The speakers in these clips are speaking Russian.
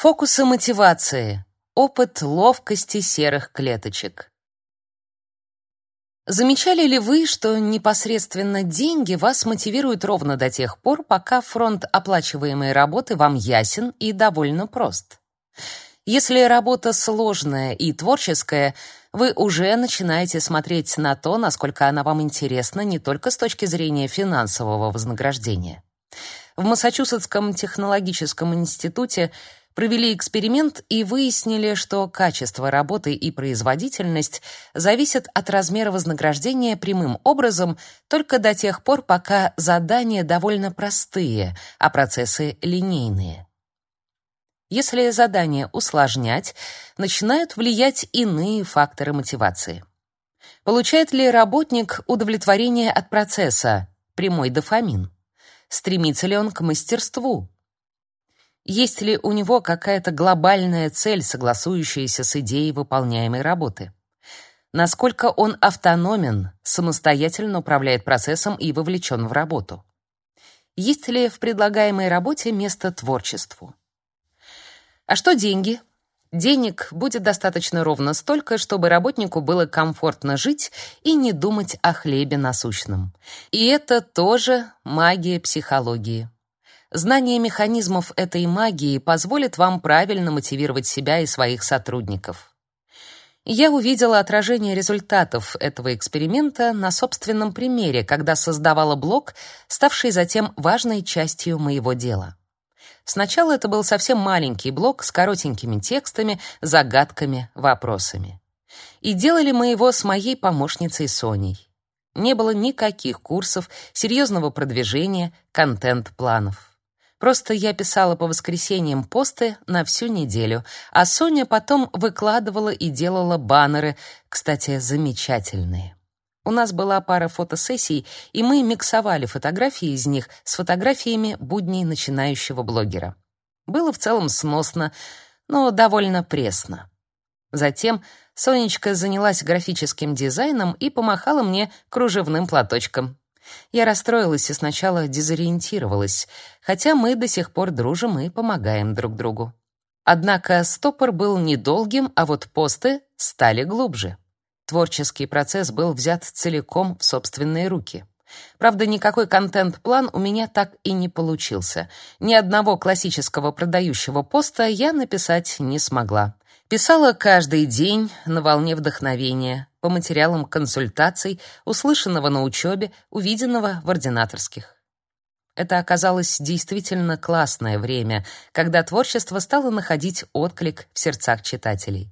Фокусы мотивации. Опыт ловкости серых клеточек. Замечали ли вы, что непосредственно деньги вас мотивируют ровно до тех пор, пока фронт оплачиваемой работы вам ясен и довольно прост? Если работа сложная и творческая, вы уже начинаете смотреть на то, насколько она вам интересна не только с точки зрения финансового вознаграждения. В Массачусетском технологическом институте провели эксперимент и выяснили, что качество работы и производительность зависят от размера вознаграждения прямым образом только до тех пор, пока задания довольно простые, а процессы линейные. Если задание усложнять, начинают влиять иные факторы мотивации. Получает ли работник удовлетворение от процесса, прямой дофамин? Стремится ли он к мастерству? Есть ли у него какая-то глобальная цель, согласующаяся с идеей выполняемой работы? Насколько он автономен, самостоятельно управляет процессом и вовлечен в работу? Есть ли в предлагаемой работе место творчеству? А что деньги? Денег будет достаточно ровно столько, чтобы работнику было комфортно жить и не думать о хлебе насущном. И это тоже магия психологии. Знание механизмов этой магии позволит вам правильно мотивировать себя и своих сотрудников. Я увидела отражение результатов этого эксперимента на собственном примере, когда создавала блог, ставший затем важной частью моего дела. Сначала это был совсем маленький блог с коротенькими текстами, загадками, вопросами. И делали мы его с моей помощницей Соней. Не было никаких курсов, серьезного продвижения, контент-планов. Просто я писала по воскресеньям посты на всю неделю, а Соня потом выкладывала и делала баннеры, кстати, замечательные. У нас была пара фотосессий, и мы миксовали фотографии из них с фотографиями будней начинающего блогера. Было в целом сносно, но довольно пресно. Затем Сонечка занялась графическим дизайном и помахала мне кружевным платочком. Я расстроилась и сначала дезориентировалась, хотя мы до сих пор дружим и помогаем друг другу. Однако стопор был недолгим, а вот посты стали глубже. Творческий процесс был взят целиком в собственные руки. Правда, никакой контент-план у меня так и не получился. Ни одного классического продающего поста я написать не смогла. Писала каждый день на волне вдохновения, по материалам консультаций, услышанного на учебе, увиденного в ординаторских. Это оказалось действительно классное время, когда творчество стало находить отклик в сердцах читателей.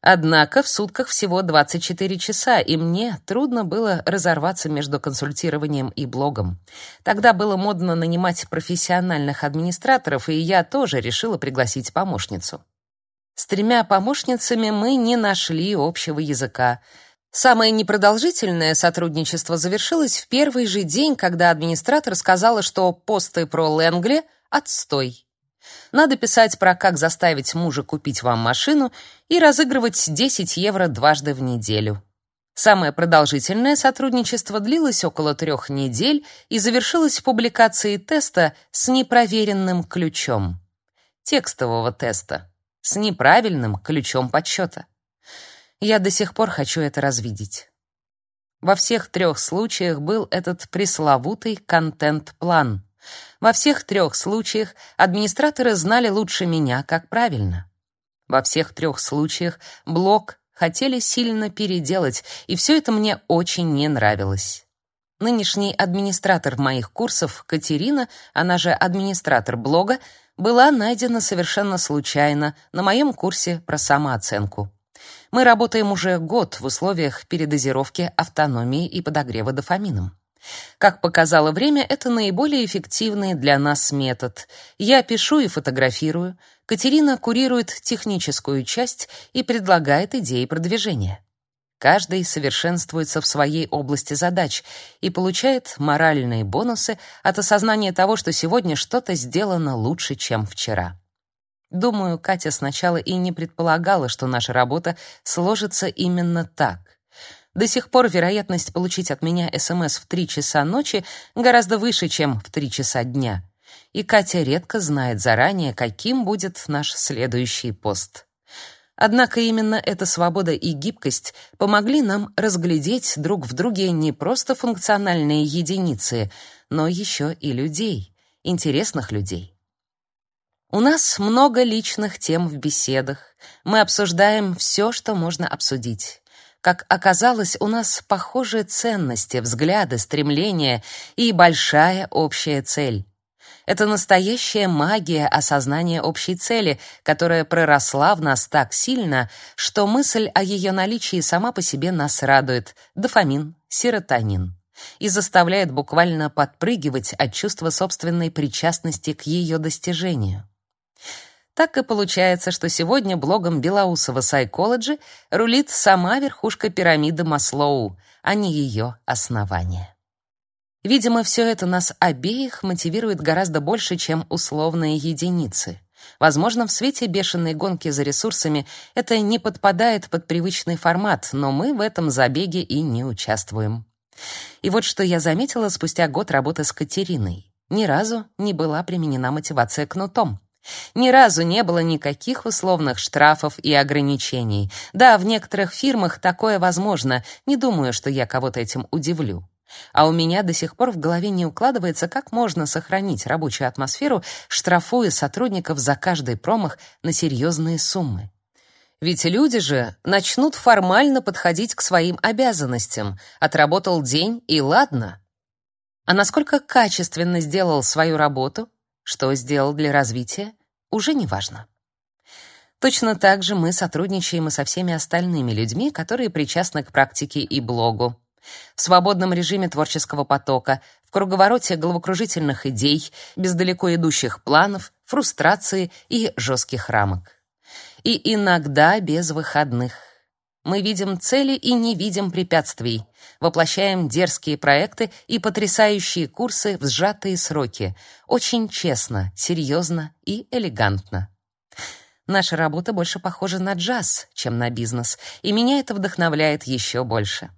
Однако в сутках всего 24 часа, и мне трудно было разорваться между консультированием и блогом. Тогда было модно нанимать профессиональных администраторов, и я тоже решила пригласить помощницу. С тремя помощницами мы не нашли общего языка. Самое непродолжительное сотрудничество завершилось в первый же день, когда администратор сказала, что посты про Лэнгли — отстой. Надо писать про как заставить мужа купить вам машину и разыгрывать 10 евро дважды в неделю. Самое продолжительное сотрудничество длилось около трех недель и завершилось публикацией теста с непроверенным ключом. Текстового теста с неправильным ключом подсчета. Я до сих пор хочу это развидеть. Во всех трех случаях был этот пресловутый контент-план. Во всех трех случаях администраторы знали лучше меня, как правильно. Во всех трех случаях блог хотели сильно переделать, и все это мне очень не нравилось. Нынешний администратор моих курсов, Катерина, она же администратор блога, была найдена совершенно случайно на моем курсе про самооценку. Мы работаем уже год в условиях передозировки автономии и подогрева дофамином. Как показало время, это наиболее эффективный для нас метод. Я пишу и фотографирую, Катерина курирует техническую часть и предлагает идеи продвижения. Каждый совершенствуется в своей области задач и получает моральные бонусы от осознания того, что сегодня что-то сделано лучше, чем вчера. Думаю, Катя сначала и не предполагала, что наша работа сложится именно так. До сих пор вероятность получить от меня СМС в 3 часа ночи гораздо выше, чем в 3 часа дня. и Катя редко знает заранее, каким будет наш следующий пост. Однако именно эта свобода и гибкость помогли нам разглядеть друг в друге не просто функциональные единицы, но еще и людей, интересных людей. У нас много личных тем в беседах. Мы обсуждаем все, что можно обсудить. Как оказалось, у нас похожие ценности, взгляды, стремления и большая общая цель. Это настоящая магия осознания общей цели, которая проросла в нас так сильно, что мысль о ее наличии сама по себе нас радует. Дофамин, серотонин и заставляет буквально подпрыгивать от чувства собственной причастности к ее достижению. Так и получается, что сегодня блогом Белоусова Psychology рулит сама верхушка пирамиды Маслоу, а не ее основание. Видимо, все это нас обеих мотивирует гораздо больше, чем условные единицы. Возможно, в свете бешеной гонки за ресурсами это не подпадает под привычный формат, но мы в этом забеге и не участвуем. И вот что я заметила спустя год работы с Катериной. Ни разу не была применена мотивация кнутом. Ни разу не было никаких условных штрафов и ограничений. Да, в некоторых фирмах такое возможно. Не думаю, что я кого-то этим удивлю. А у меня до сих пор в голове не укладывается, как можно сохранить рабочую атмосферу, штрафуя сотрудников за каждый промах на серьезные суммы. Ведь люди же начнут формально подходить к своим обязанностям. Отработал день и ладно. А насколько качественно сделал свою работу, что сделал для развития, уже не важно. Точно так же мы сотрудничаем и со всеми остальными людьми, которые причастны к практике и блогу. В свободном режиме творческого потока, в круговороте головокружительных идей, без далеко идущих планов, фрустрации и жестких рамок и иногда без выходных. Мы видим цели и не видим препятствий, воплощаем дерзкие проекты и потрясающие курсы в сжатые сроки, очень честно, серьезно и элегантно. Наша работа больше похожа на джаз, чем на бизнес, и меня это вдохновляет еще больше.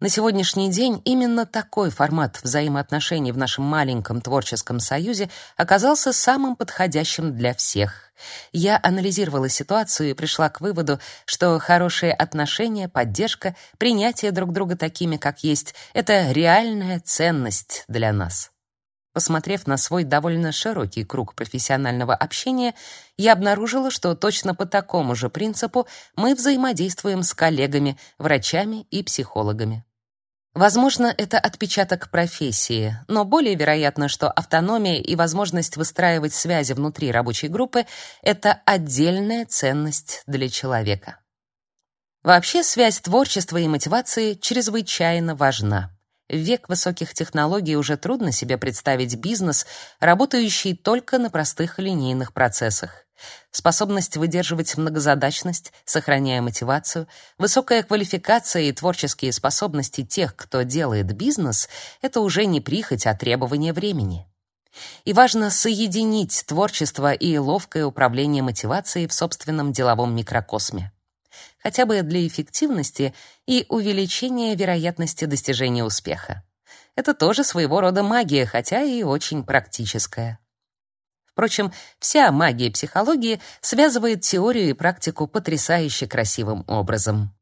На сегодняшний день именно такой формат взаимоотношений в нашем маленьком творческом союзе оказался самым подходящим для всех. Я анализировала ситуацию и пришла к выводу, что хорошие отношения, поддержка, принятие друг друга такими, как есть это реальная ценность для нас. Посмотрев на свой довольно широкий круг профессионального общения, я обнаружила, что точно по такому же принципу мы взаимодействуем с коллегами, врачами и психологами. Возможно, это отпечаток профессии, но более вероятно, что автономия и возможность выстраивать связи внутри рабочей группы это отдельная ценность для человека. Вообще связь творчества и мотивации чрезвычайно важна. В век высоких технологий уже трудно себе представить бизнес, работающий только на простых линейных процессах. Способность выдерживать многозадачность, сохраняя мотивацию, высокая квалификация и творческие способности тех, кто делает бизнес это уже не прихоть, а требование времени. И важно соединить творчество и ловкое управление мотивацией в собственном деловом микрокосме. Хотя бы для эффективности и увеличения вероятности достижения успеха. Это тоже своего рода магия, хотя и очень практическая. Впрочем, вся магия психологии связывает теорию и практику потрясающе красивым образом.